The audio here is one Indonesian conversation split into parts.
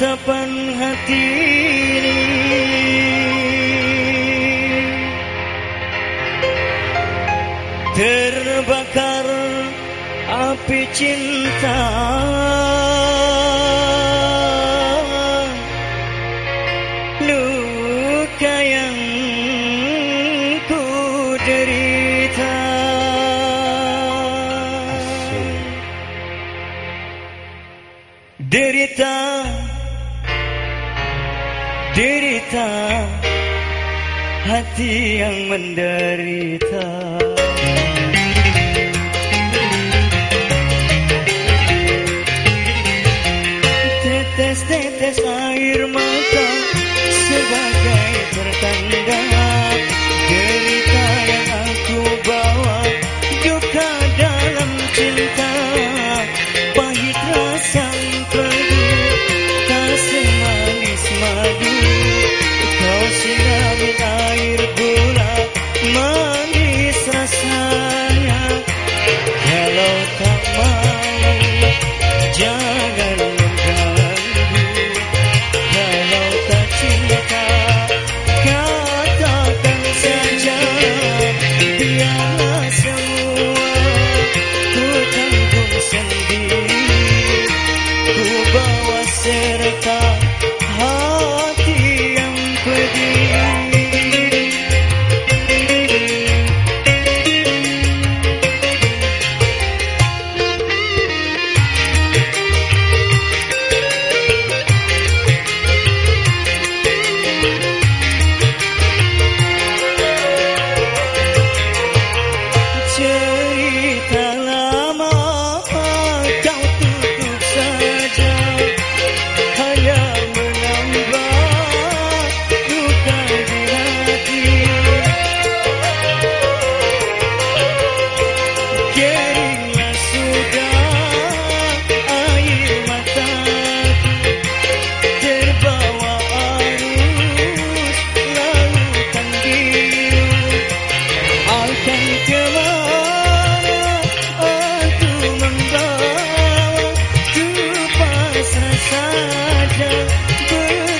tatapan hati ini. Terbakar api cinta. Luka yang ku derita. Derita Hati yang menderita. raja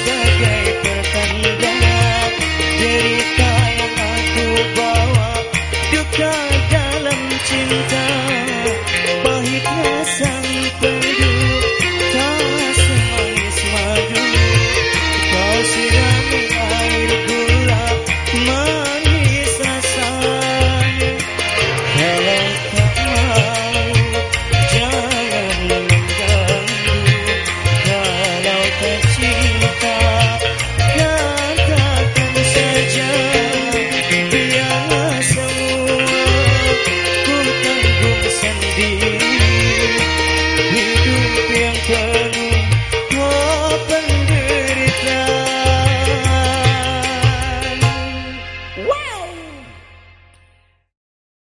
sebagai pertanda Derita yang aku bawa juga dalam cinta pahitnya rasang peduli